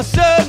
yourself.